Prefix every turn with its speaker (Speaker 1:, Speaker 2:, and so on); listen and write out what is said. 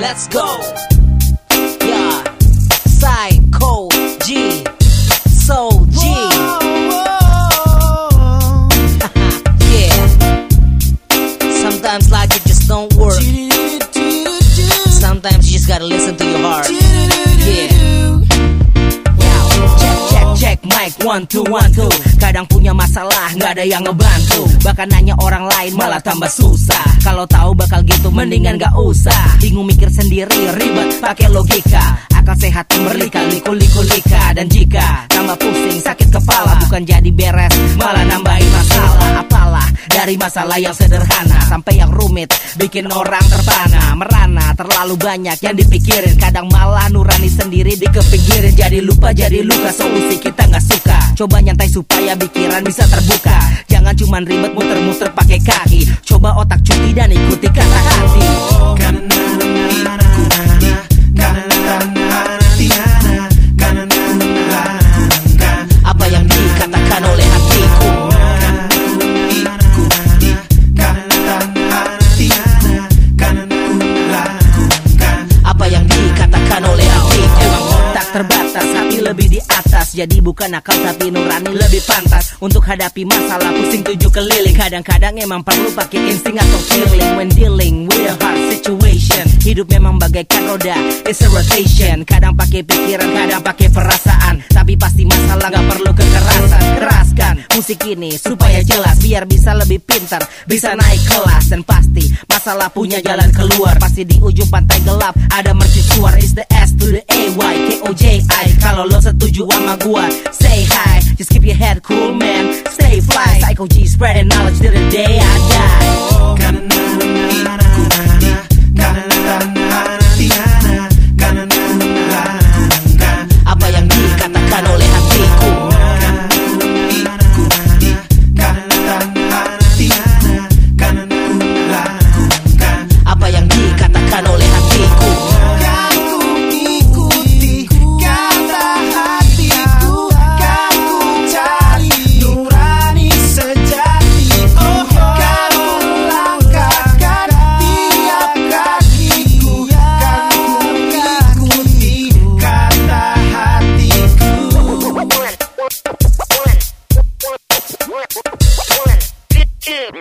Speaker 1: Let's go. Yeah. Psycho G. Soul G. yeah. Sometimes logic just don't work. Sometimes you just gotta listen to your heart. One two one two. Kadang punya masalah, nggak ada yang ngebantu. Bahkan nanya orang lain malah tambah susah. Kalau tahu bakal gitu, mendingan nggak usah. Bingung mikir sendiri, ribet, pakai logika. Akal sehat berlika, liku liku lika. Dan jika tambah pusing, sakit kepala, bukan jadi beres, malah nambahin dari masalah yang sederhana sampai yang rumit, bikin orang terpana, merana. Terlalu banyak yang dipikirin, kadang malah nurani sendiri dikepikirin. Jadi lupa, jadi luka. Solusi kita nggak suka. Coba nyantai supaya pikiran bisa terbuka. Jangan cuman ribet muter-muter pakai kaki. Coba otak cuti dan ikuti Jadi bukan akal tapi nurani lebih pantas. Untuk hadapi masalah pusing tujuh keliling. Kadang-kadang emang perlu pakai insting atau feeling. When dealing with a hard situation Hidup memang bagaikan roda, it's a rotation. Kadang pakai pikiran, kadang pakai perasaan. Tapi pasti masalah gak perlu kekerasan. Keraskan musik ini supaya jelas Biar bisa lebih pintar, bisa naik kelas. Dan pasti masalah punya jalan keluar. Pasti di ujung pantai gelap ada mercusuar Is the W-A-Y-K-O-J-I Kalolosa my gua Say hi, just keep your head cool man. Stay fly, Psycho G spreading knowledge till the day I die. Oh, shit.